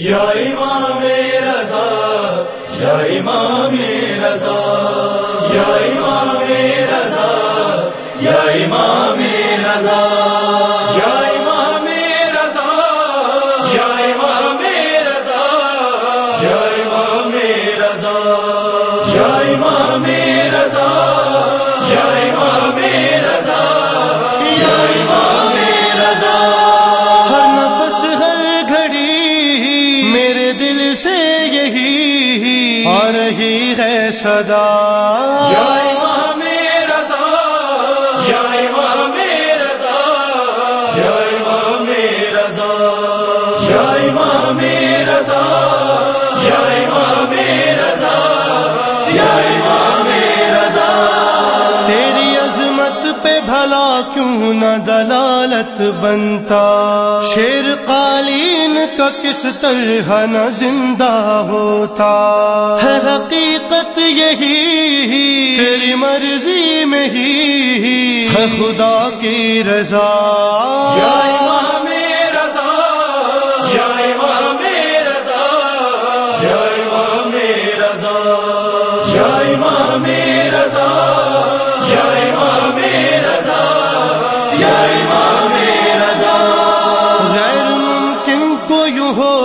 یا امام رضا، یا امام رضا، یا امام رضا، یا امام رضا، یا امام رضا، یا امام رضا، یا امام رضا، یا امام سے یہی آ رہی ہے صدا۔ یا امام رضا۔ یا امام رضا۔ یا امام رضا۔ یا امام رضا۔ یا امام رضا۔ یا امام رضا۔ تیری عظمت پہ بھلا کیوں نہ دلالت بنتا؟ شیر قالین کا کس طرح نہ زندہ ہوتا؟ ہے حقیقت یہی، تیری مرضی میں ہی، ہے خدا کی رضا۔ یا رضا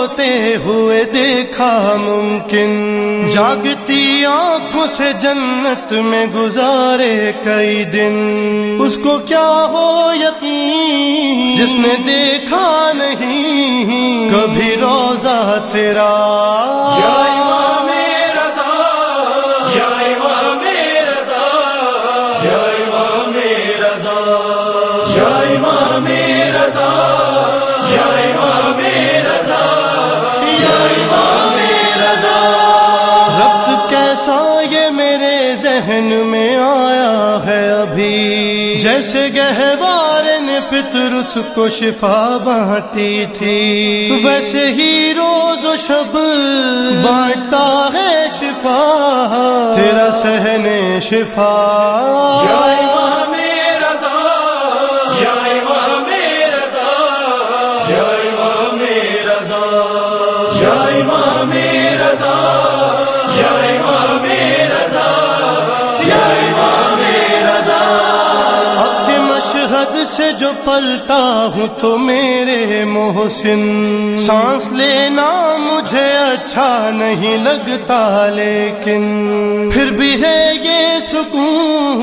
یوں ہوئے دیکھا ممکن۔ جاگتی آنکھوں سے جنت میں گزارے کئی دن۔ اس کو کیا ہو یقین؟ جس نے دیکھا نہیں۔ کبھی روزہ تیرا ذہن میں آیا ہے ابھی۔ جیسے گہوار نے فطر اس کو شفا بانٹی تھی۔ ویسے ہی روز و شب بانٹتا ہے شفا۔ تیرا سہنے شفا۔ یا سے جو پلتا ہوں تو میرے محسن۔ سانس لینا مجھے اچھا نہیں لگتا لیکن پھر بھی ہے یہ سکون۔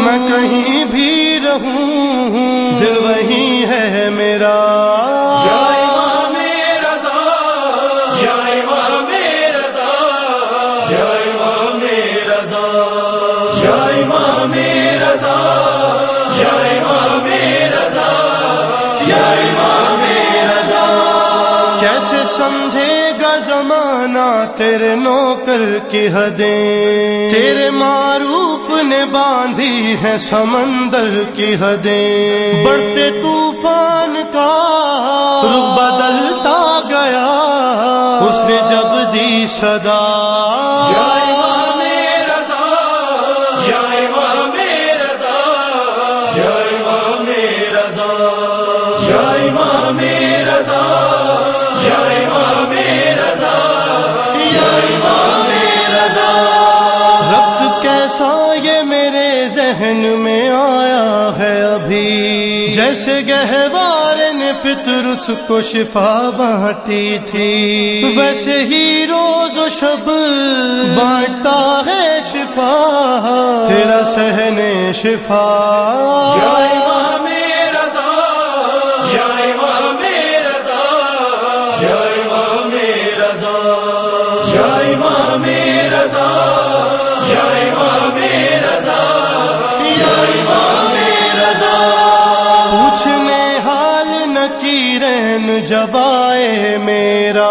میں کہیں بھی رہوں۔ دل وہی ہے سمجھے گا زمانہ تیرے نوکر کی حدیں۔ تیرے معروف نے باندھی ہے سمندر کی حدیں۔ بڑھتے طوفان کا رخ بدلتا گیا، اس نے جب دی صدا۔ یا امام رضا۔ جیسے گہوار نے فطر اس کو شفا بانٹی تھی۔ ویسے ہی روز و شب بانٹتا ہے شفا۔ تیرا سہنے شفا۔ نکیرین جب آئے میرا۔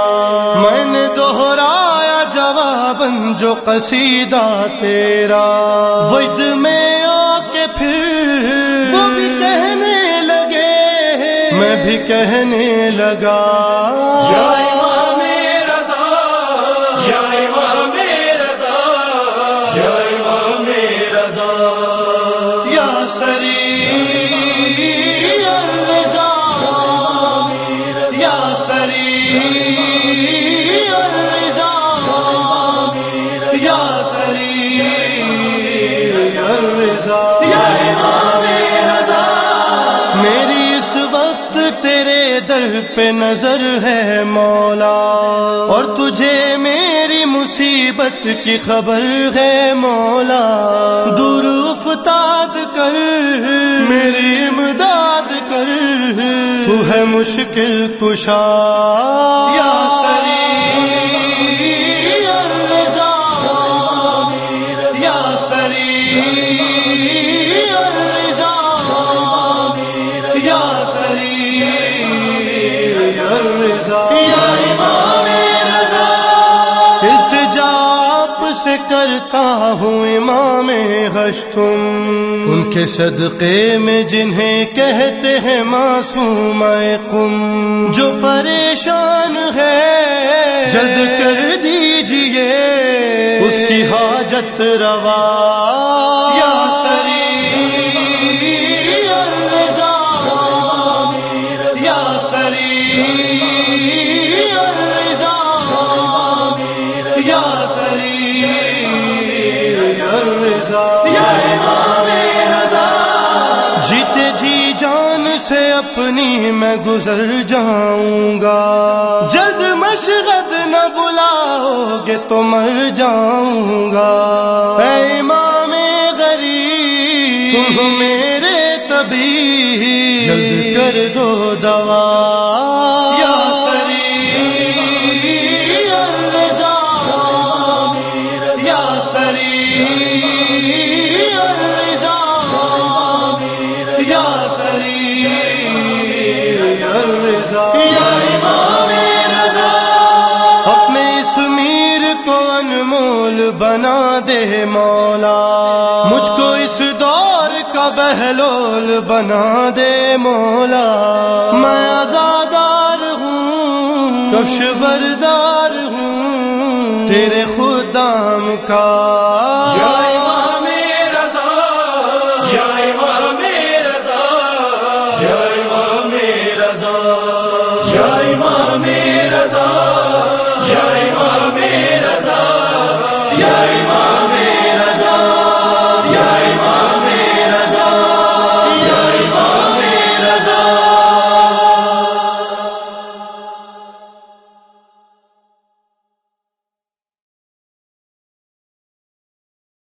میں نے دوہرایا جواب جو قصیدہ تیرا۔ وجد میں آ کے پھر وہ بھی کہنے لگے میں بھی کہنے لگا۔ یا امام پہ نظر ہے مولا اور تجھے میری مصیبت کی خبر ہے مولا دور افتاد کر، میری امداد کر، تو ہے مشکل کشا۔ یا سری کرتا ہوں امام غش تم۔ ان کے صدقے میں جنہیں کہتے ہیں معصوم قم۔ جو پریشان ہے جلد کر دیجیے اس کی حاجت روا۔ سے اپنی میں گزر جاؤں گا۔ جلد مشغد نہ بلاؤ گے تو مر جاؤں گا۔ اے امام غریب، تم میرے طبیب، جلد کر دو دوا۔ یا امام رضا। اپنے اس میر کو انمول بنا دے مولا۔ مجھ کو اس دور کا بہلول بنا دے مولا۔ میں آزادار ہوں، کفش بردار ہوں، تیرے خدام کا